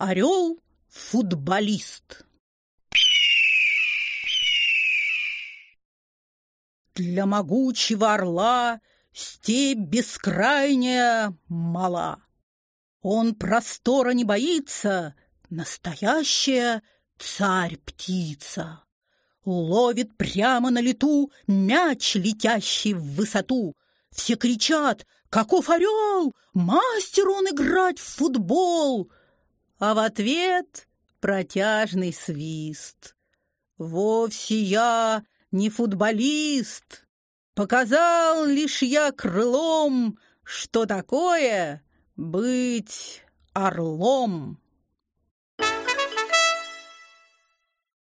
Орел-футболист. Для могучего орла степь бескрайняя мала. Он простора не боится, настоящая царь-птица. Ловит прямо на лету мяч, летящий в высоту. Все кричат «Каков орел! Мастер он играть в футбол!» А в ответ протяжный свист. «Вовсе я не футболист. Показал лишь я крылом, что такое быть орлом».